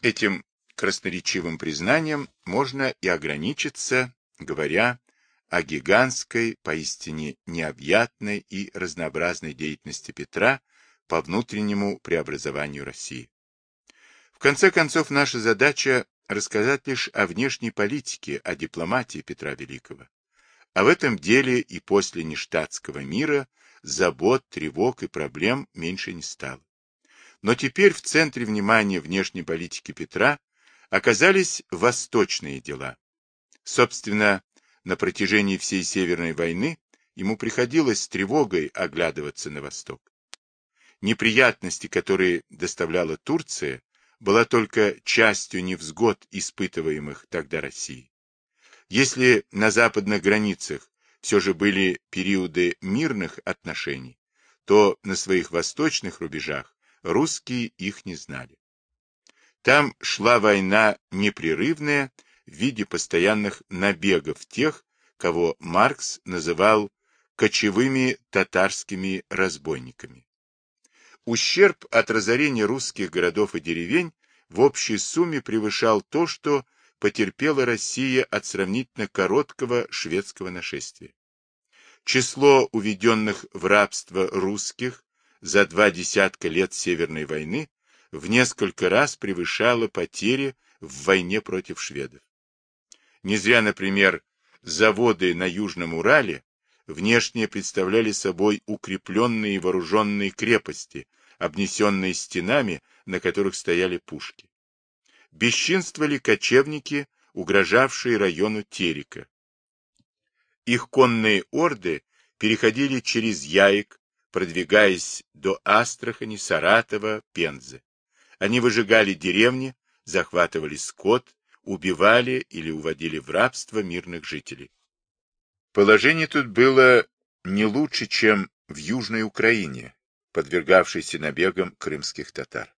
Этим красноречивым признанием можно и ограничиться, говоря о гигантской, поистине необъятной и разнообразной деятельности Петра по внутреннему преобразованию России. В конце концов, наша задача рассказать лишь о внешней политике, о дипломатии Петра Великого. А в этом деле и после нештатского мира забот, тревог и проблем меньше не стало. Но теперь в центре внимания внешней политики Петра оказались восточные дела. Собственно, на протяжении всей Северной войны ему приходилось с тревогой оглядываться на восток. Неприятности, которые доставляла Турция, была только частью невзгод, испытываемых тогда Россией. Если на западных границах все же были периоды мирных отношений, то на своих восточных рубежах русские их не знали. Там шла война непрерывная в виде постоянных набегов тех, кого Маркс называл кочевыми татарскими разбойниками. Ущерб от разорения русских городов и деревень в общей сумме превышал то, что потерпела Россия от сравнительно короткого шведского нашествия. Число уведенных в рабство русских за два десятка лет Северной войны в несколько раз превышало потери в войне против шведов. Не зря, например, заводы на Южном Урале внешне представляли собой укрепленные вооруженные крепости, обнесенные стенами, на которых стояли пушки. Бесчинствовали кочевники, угрожавшие району Терека. Их конные орды переходили через Яик, продвигаясь до Астрахани, Саратова, Пензы. Они выжигали деревни, захватывали скот, убивали или уводили в рабство мирных жителей. Положение тут было не лучше, чем в Южной Украине, подвергавшийся набегам крымских татар.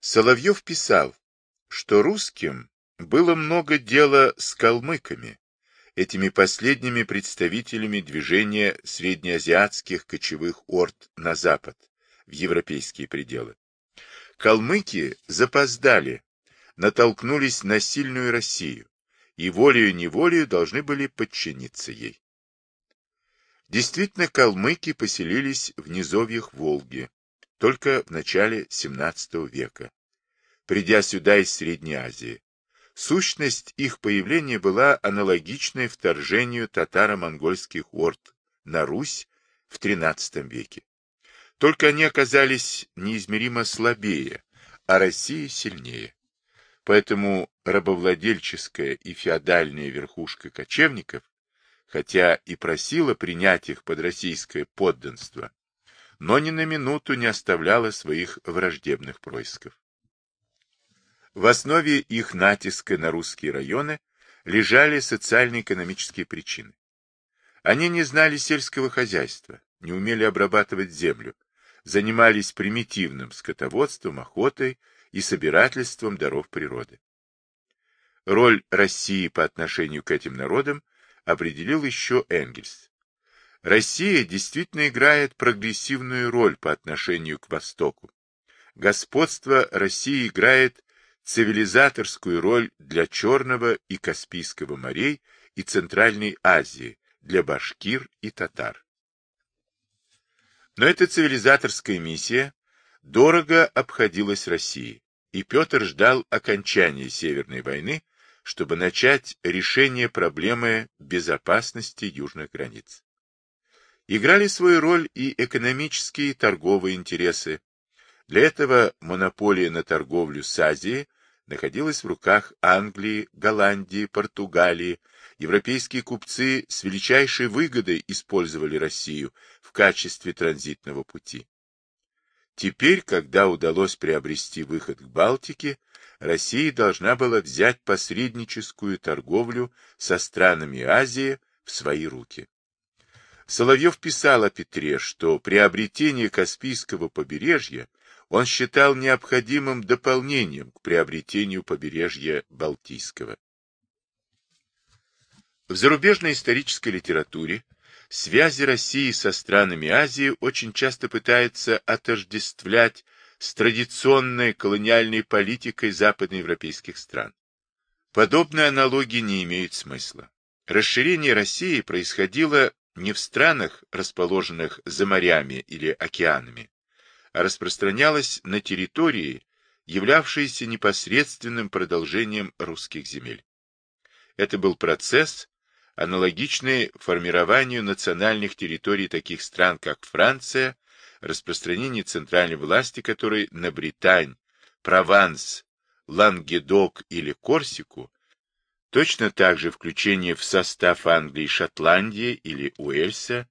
Соловьев писал, что русским было много дела с калмыками, этими последними представителями движения среднеазиатских кочевых орд на запад, в европейские пределы. Калмыки запоздали, натолкнулись на сильную Россию и волею-неволею должны были подчиниться ей. Действительно, калмыки поселились в низовьях Волги только в начале XVII века, придя сюда из Средней Азии. Сущность их появления была аналогичной вторжению татаро-монгольских орд на Русь в XIII веке. Только они оказались неизмеримо слабее, а Россия сильнее. Поэтому рабовладельческая и феодальная верхушка кочевников хотя и просила принять их под российское подданство, но ни на минуту не оставляла своих враждебных происков. В основе их натиска на русские районы лежали социально-экономические причины. Они не знали сельского хозяйства, не умели обрабатывать землю, занимались примитивным скотоводством, охотой и собирательством даров природы. Роль России по отношению к этим народам определил еще Энгельс. Россия действительно играет прогрессивную роль по отношению к Востоку. Господство России играет цивилизаторскую роль для Черного и Каспийского морей и Центральной Азии, для башкир и татар. Но эта цивилизаторская миссия дорого обходилась России, и Петр ждал окончания Северной войны чтобы начать решение проблемы безопасности южных границ. Играли свою роль и экономические и торговые интересы. Для этого монополия на торговлю с Азией находилась в руках Англии, Голландии, Португалии. Европейские купцы с величайшей выгодой использовали Россию в качестве транзитного пути. Теперь, когда удалось приобрести выход к Балтике, Россия должна была взять посредническую торговлю со странами Азии в свои руки. Соловьев писал о Петре, что приобретение Каспийского побережья он считал необходимым дополнением к приобретению побережья Балтийского. В зарубежной исторической литературе связи России со странами Азии очень часто пытаются отождествлять с традиционной колониальной политикой западноевропейских стран. Подобные аналогии не имеют смысла. Расширение России происходило не в странах, расположенных за морями или океанами, а распространялось на территории, являвшиеся непосредственным продолжением русских земель. Это был процесс, аналогичный формированию национальных территорий таких стран, как Франция, распространение центральной власти которой на Британь, Прованс, Лангедок или Корсику, точно так же включение в состав Англии Шотландии или Уэльса,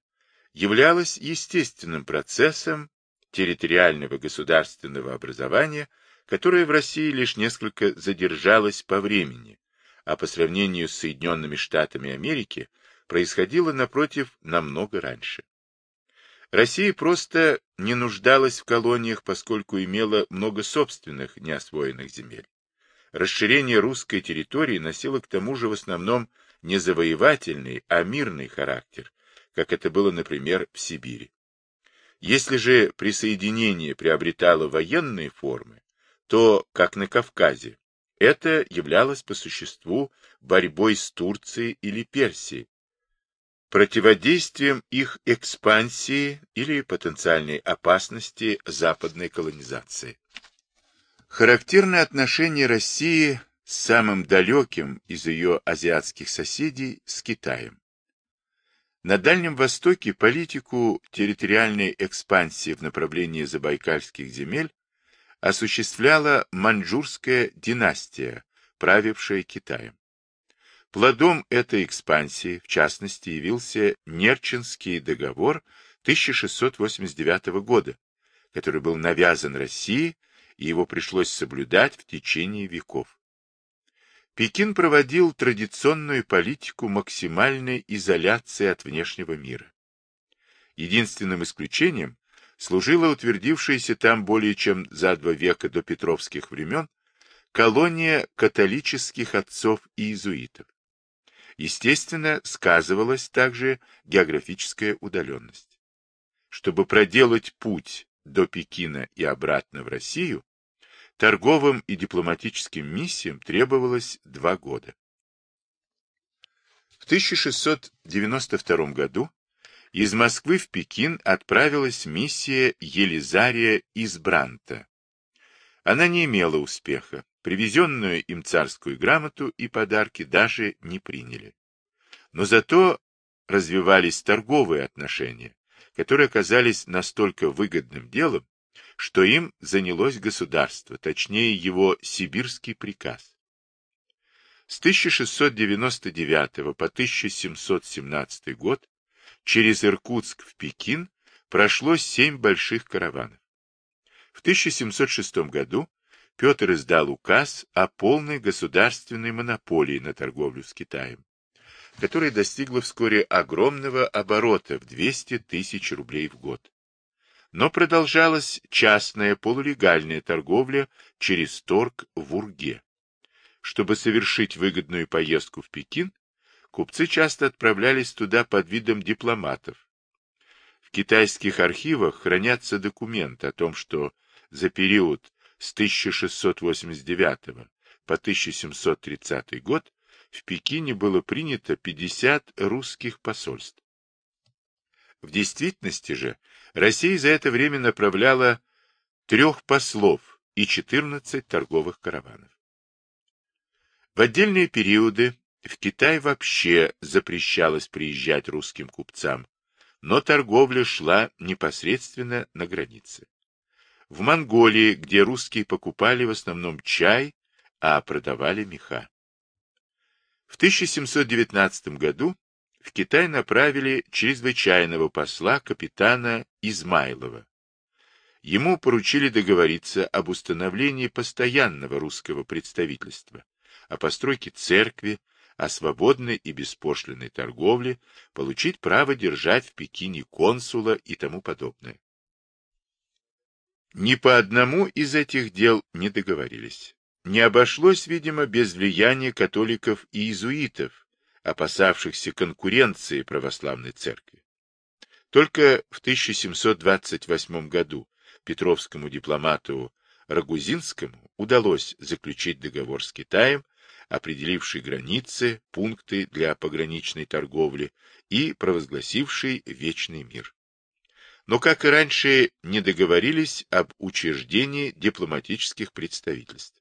являлось естественным процессом территориального государственного образования, которое в России лишь несколько задержалось по времени, а по сравнению с Соединенными Штатами Америки происходило, напротив, намного раньше. Россия просто не нуждалась в колониях, поскольку имела много собственных неосвоенных земель. Расширение русской территории носило к тому же в основном не завоевательный, а мирный характер, как это было, например, в Сибири. Если же присоединение приобретало военные формы, то, как на Кавказе, это являлось по существу борьбой с Турцией или Персией, противодействием их экспансии или потенциальной опасности западной колонизации. Характерное отношение России с самым далеким из ее азиатских соседей с Китаем. На Дальнем Востоке политику территориальной экспансии в направлении забайкальских земель осуществляла маньчжурская династия, правившая Китаем. Плодом этой экспансии, в частности, явился Нерчинский договор 1689 года, который был навязан России, и его пришлось соблюдать в течение веков. Пекин проводил традиционную политику максимальной изоляции от внешнего мира. Единственным исключением служила утвердившаяся там более чем за два века до петровских времен колония католических отцов и иезуитов. Естественно, сказывалась также географическая удаленность. Чтобы проделать путь до Пекина и обратно в Россию, торговым и дипломатическим миссиям требовалось два года. В 1692 году из Москвы в Пекин отправилась миссия Елизария из Бранта. Она не имела успеха. Привезенную им царскую грамоту и подарки даже не приняли. Но зато развивались торговые отношения, которые оказались настолько выгодным делом, что им занялось государство, точнее его сибирский приказ. С 1699 по 1717 год через Иркутск в Пекин прошло семь больших караванов. В 1706 году Петр издал указ о полной государственной монополии на торговлю с Китаем, которая достигла вскоре огромного оборота в 200 тысяч рублей в год. Но продолжалась частная полулегальная торговля через торг в Урге. Чтобы совершить выгодную поездку в Пекин, купцы часто отправлялись туда под видом дипломатов. В китайских архивах хранятся документы о том, что за период с 1689 по 1730 год в Пекине было принято 50 русских посольств. В действительности же Россия за это время направляла трех послов и 14 торговых караванов. В отдельные периоды в Китай вообще запрещалось приезжать русским купцам, но торговля шла непосредственно на границе. В Монголии, где русские покупали в основном чай, а продавали меха. В 1719 году в Китай направили чрезвычайного посла капитана Измайлова. Ему поручили договориться об установлении постоянного русского представительства, о постройке церкви, о свободной и беспошлиной торговле, получить право держать в Пекине консула и тому подобное. Ни по одному из этих дел не договорились. Не обошлось, видимо, без влияния католиков и иезуитов, опасавшихся конкуренции православной церкви. Только в 1728 году петровскому дипломату Рагузинскому удалось заключить договор с Китаем, определивший границы, пункты для пограничной торговли и провозгласивший вечный мир. Но, как и раньше, не договорились об учреждении дипломатических представительств.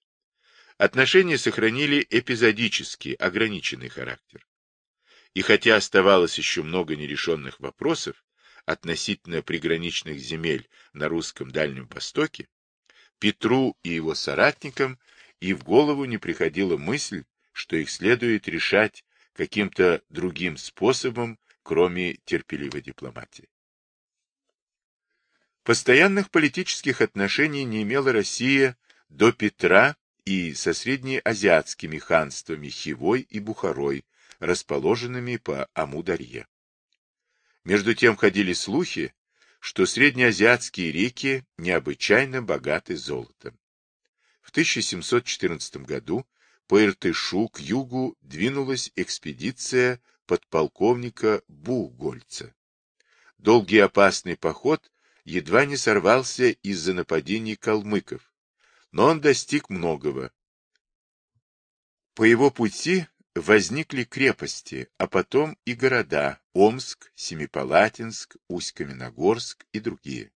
Отношения сохранили эпизодический, ограниченный характер. И хотя оставалось еще много нерешенных вопросов относительно приграничных земель на русском Дальнем Востоке, Петру и его соратникам и в голову не приходила мысль, что их следует решать каким-то другим способом, кроме терпеливой дипломатии. Постоянных политических отношений не имела Россия до Петра и со среднеазиатскими ханствами Хивой и Бухарой, расположенными по Амударье. Между тем ходили слухи, что среднеазиатские реки необычайно богаты золотом. В 1714 году по Иртышу к югу двинулась экспедиция подполковника Бугольца. Долгий опасный поход едва не сорвался из-за нападений калмыков, но он достиг многого. По его пути возникли крепости, а потом и города Омск, Семипалатинск, Усть-Каменогорск и другие.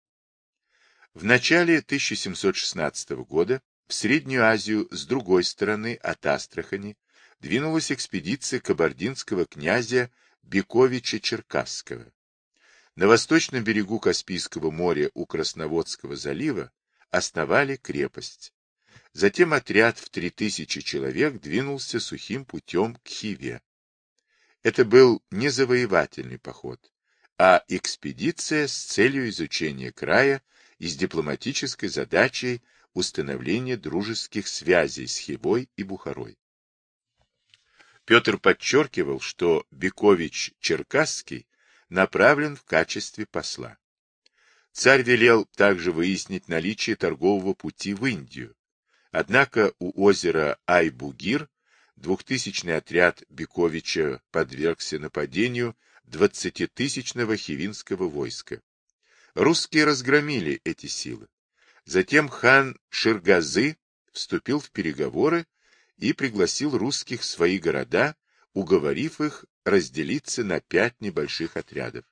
В начале 1716 года в Среднюю Азию с другой стороны от Астрахани двинулась экспедиция кабардинского князя Бековича Черкасского. На восточном берегу Каспийского моря у Красноводского залива основали крепость. Затем отряд в 3000 человек двинулся сухим путем к Хиве. Это был не завоевательный поход, а экспедиция с целью изучения края и с дипломатической задачей установления дружеских связей с Хивой и Бухарой. Петр подчеркивал, что Бекович Черкасский направлен в качестве посла. Царь велел также выяснить наличие торгового пути в Индию, Однако у озера Айбугир двухтысячный отряд Бековича подвергся нападению двадцатитысячного хивинского войска. Русские разгромили эти силы. Затем хан Ширгазы вступил в переговоры и пригласил русских в свои города, уговорив их разделиться на пять небольших отрядов.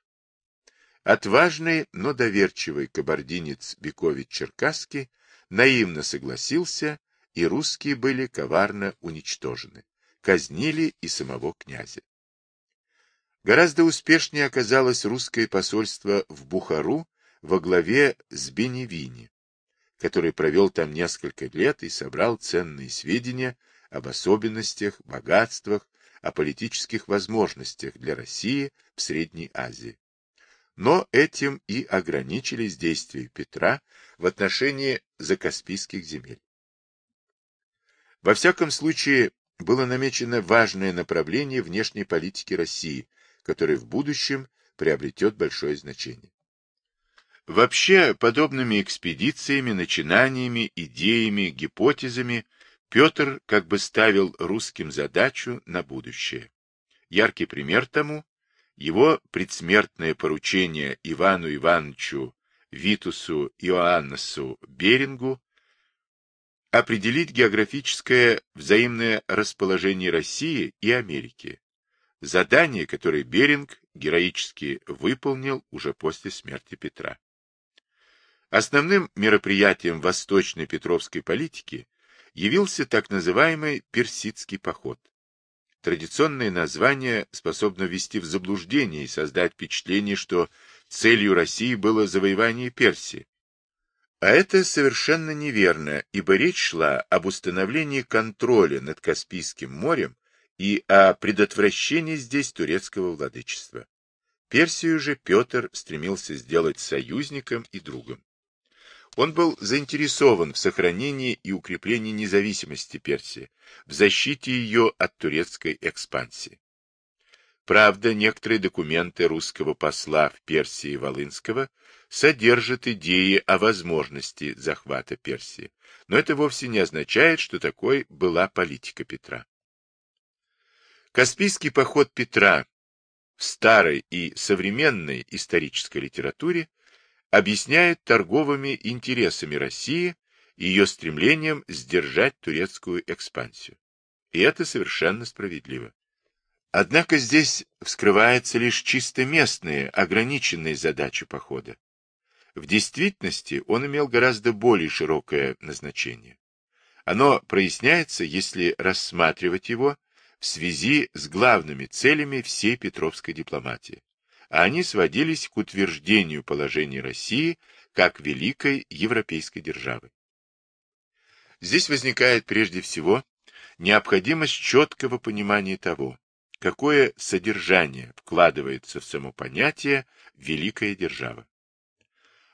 Отважный, но доверчивый кабардинец Бекович-Черкасский наивно согласился, и русские были коварно уничтожены. Казнили и самого князя. Гораздо успешнее оказалось русское посольство в Бухару во главе с Беневини, который провел там несколько лет и собрал ценные сведения об особенностях, богатствах, о политических возможностях для России в Средней Азии. Но этим и ограничились действия Петра в отношении закаспийских земель. Во всяком случае, было намечено важное направление внешней политики России, которое в будущем приобретет большое значение. Вообще, подобными экспедициями, начинаниями, идеями, гипотезами Петр как бы ставил русским задачу на будущее. Яркий пример тому его предсмертное поручение Ивану Ивановичу Витусу Иоаннесу Берингу определить географическое взаимное расположение России и Америки, задание, которое Беринг героически выполнил уже после смерти Петра. Основным мероприятием восточной петровской политики явился так называемый Персидский поход. Традиционное название способно ввести в заблуждение и создать впечатление, что целью России было завоевание Персии. А это совершенно неверно, ибо речь шла об установлении контроля над Каспийским морем и о предотвращении здесь турецкого владычества. Персию же Петр стремился сделать союзником и другом. Он был заинтересован в сохранении и укреплении независимости Персии, в защите ее от турецкой экспансии. Правда, некоторые документы русского посла в Персии Волынского содержат идеи о возможности захвата Персии, но это вовсе не означает, что такой была политика Петра. Каспийский поход Петра в старой и современной исторической литературе объясняет торговыми интересами России и ее стремлением сдержать турецкую экспансию. И это совершенно справедливо. Однако здесь вскрываются лишь чисто местные, ограниченные задачи похода. В действительности он имел гораздо более широкое назначение. Оно проясняется, если рассматривать его в связи с главными целями всей петровской дипломатии, а они сводились к утверждению положения России как великой европейской державы. Здесь возникает прежде всего необходимость четкого понимания того, какое содержание вкладывается в само понятие «великая держава».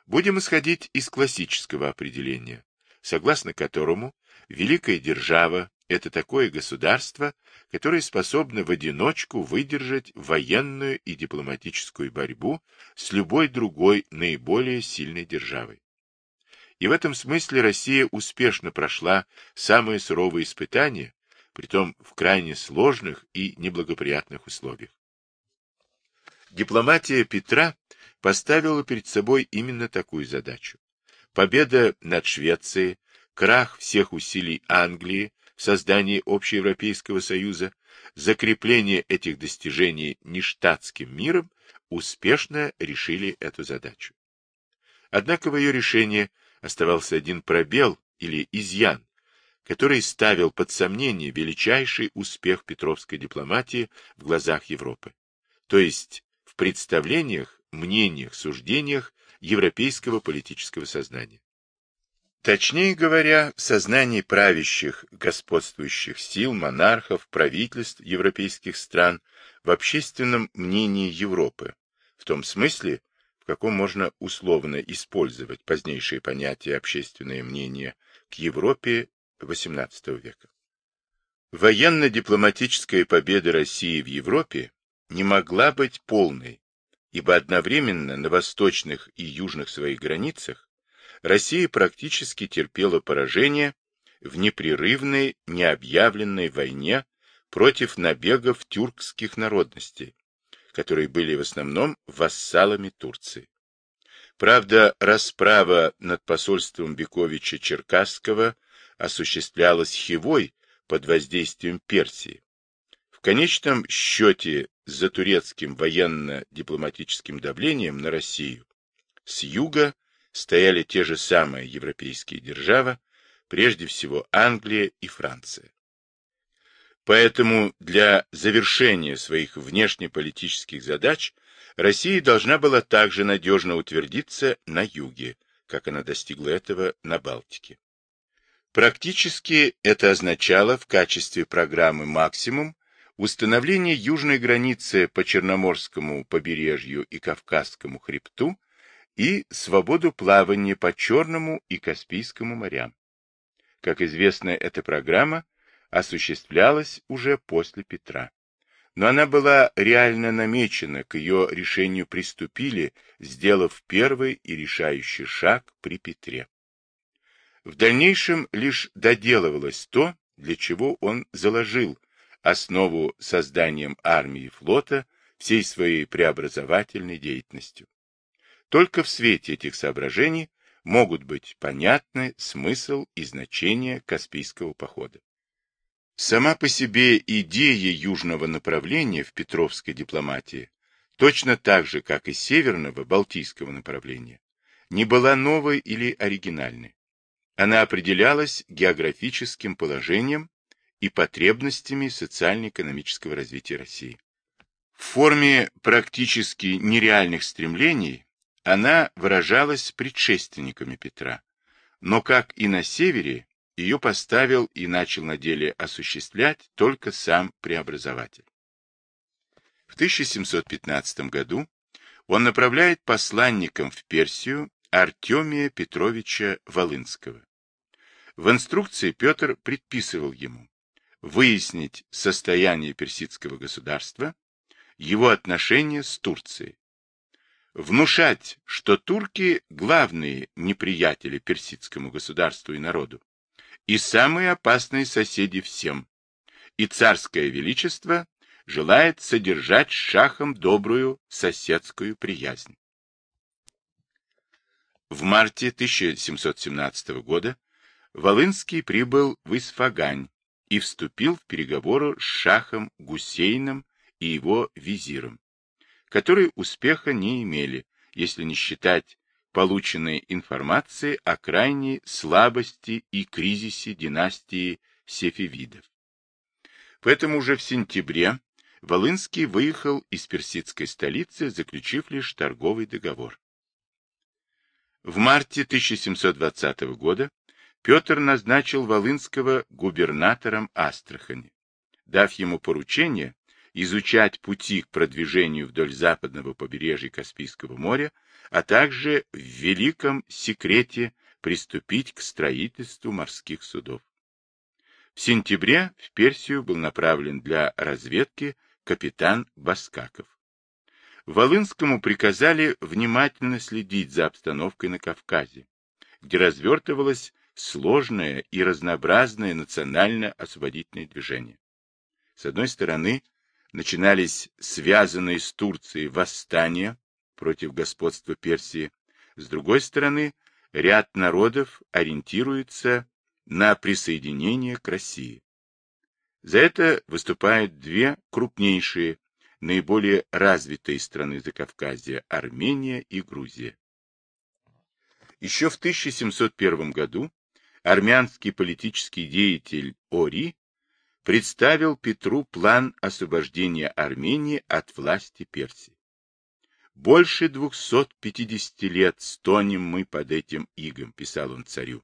Будем исходить из классического определения, согласно которому великая держава – это такое государство, которое способно в одиночку выдержать военную и дипломатическую борьбу с любой другой наиболее сильной державой. И в этом смысле Россия успешно прошла самые суровые испытания, притом в крайне сложных и неблагоприятных условиях. Дипломатия Петра поставила перед собой именно такую задачу. Победа над Швецией, крах всех усилий Англии в создании Общеевропейского Союза, закрепление этих достижений нештатским миром успешно решили эту задачу. Однако в ее решении оставался один пробел или изъян, который ставил под сомнение величайший успех петровской дипломатии в глазах Европы, то есть в представлениях мнениях, суждениях европейского политического сознания. Точнее говоря, в сознании правящих, господствующих сил, монархов, правительств европейских стран, в общественном мнении Европы, в том смысле, в каком можно условно использовать позднейшие понятия общественное мнение к Европе XVIII века. Военно-дипломатическая победа России в Европе не могла быть полной, ибо одновременно на восточных и южных своих границах Россия практически терпела поражение в непрерывной, необъявленной войне против набегов тюркских народностей, которые были в основном вассалами Турции. Правда, расправа над посольством Бековича Черкасского осуществлялась Хивой под воздействием Персии. В конечном счете за турецким военно-дипломатическим давлением на Россию с юга стояли те же самые европейские державы, прежде всего Англия и Франция. Поэтому для завершения своих внешнеполитических задач Россия должна была также надежно утвердиться на юге, как она достигла этого на Балтике. Практически это означало в качестве программы «Максимум» Установление южной границы по Черноморскому побережью и Кавказскому хребту и свободу плавания по Черному и Каспийскому морям. Как известно, эта программа осуществлялась уже после Петра. Но она была реально намечена, к ее решению приступили, сделав первый и решающий шаг при Петре. В дальнейшем лишь доделывалось то, для чего он заложил основу созданием армии и флота всей своей преобразовательной деятельностью. Только в свете этих соображений могут быть понятны смысл и значение Каспийского похода. Сама по себе идея южного направления в Петровской дипломатии, точно так же, как и северного Балтийского направления, не была новой или оригинальной. Она определялась географическим положением и потребностями социально-экономического развития России. В форме практически нереальных стремлений она выражалась предшественниками Петра, но, как и на севере, ее поставил и начал на деле осуществлять только сам преобразователь. В 1715 году он направляет посланником в Персию Артемия Петровича Волынского. В инструкции Петр предписывал ему выяснить состояние персидского государства, его отношения с Турцией, внушать, что турки – главные неприятели персидскому государству и народу, и самые опасные соседи всем, и царское величество желает содержать с шахом добрую соседскую приязнь. В марте 1717 года Волынский прибыл в Исфагань и вступил в переговоры с шахом Гусейном и его визиром, которые успеха не имели, если не считать полученной информации о крайней слабости и кризисе династии Сефевидов. Поэтому уже в сентябре Волынский выехал из персидской столицы, заключив лишь торговый договор. В марте 1720 года Петр назначил Волынского губернатором Астрахани, дав ему поручение изучать пути к продвижению вдоль западного побережья Каспийского моря, а также в великом секрете приступить к строительству морских судов. В сентябре в Персию был направлен для разведки капитан Баскаков. Волынскому приказали внимательно следить за обстановкой на Кавказе, где развертывалось сложное и разнообразное национально-освободительное движение. С одной стороны, начинались связанные с Турцией восстания против господства Персии, с другой стороны, ряд народов ориентируется на присоединение к России. За это выступают две крупнейшие, наиболее развитые страны Закавказья – Армения и Грузия. Еще в 1701 году армянский политический деятель Ори представил Петру план освобождения Армении от власти Персии. «Больше 250 лет стонем мы под этим игом», — писал он царю.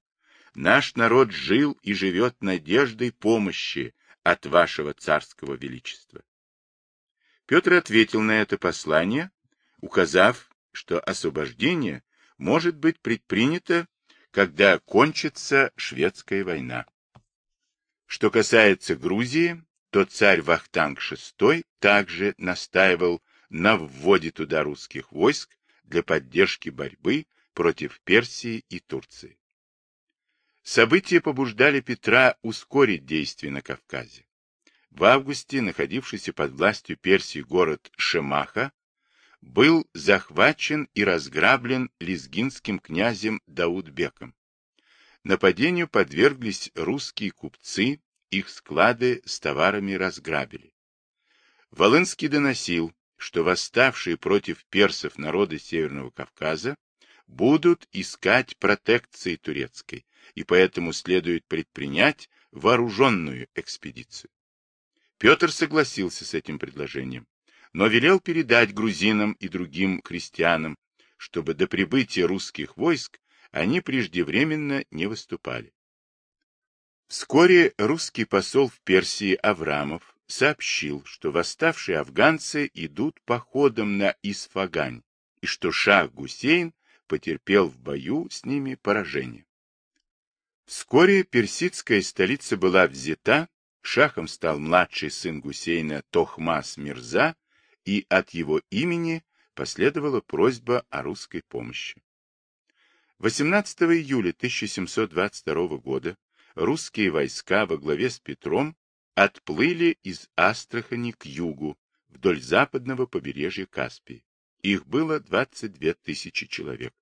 «Наш народ жил и живет надеждой помощи от вашего царского величества. Петр ответил на это послание, указав, что освобождение может быть предпринято, когда кончится шведская война. Что касается Грузии, то царь Вахтанг VI также настаивал на вводе туда русских войск для поддержки борьбы против Персии и Турции. События побуждали Петра ускорить действия на Кавказе. В августе находившийся под властью Персии город Шемаха был захвачен и разграблен лезгинским князем Даудбеком. Нападению подверглись русские купцы, их склады с товарами разграбили. Волынский доносил, что восставшие против персов народы Северного Кавказа будут искать протекции турецкой, и поэтому следует предпринять вооруженную экспедицию. Петр согласился с этим предложением, но велел передать грузинам и другим крестьянам, чтобы до прибытия русских войск они преждевременно не выступали. Вскоре русский посол в Персии Аврамов сообщил, что восставшие афганцы идут походом на Исфагань, и что шах Гусейн потерпел в бою с ними поражение. Вскоре персидская столица была взята, шахом стал младший сын Гусейна Тохмас Мирза, и от его имени последовала просьба о русской помощи. 18 июля 1722 года русские войска во главе с Петром отплыли из Астрахани к югу, вдоль западного побережья Каспии. Их было 22 тысячи человек.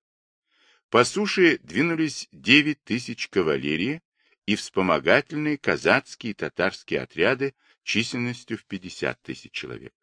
По суше двинулись 9 тысяч кавалерии и вспомогательные казацкие и татарские отряды численностью в 50 тысяч человек.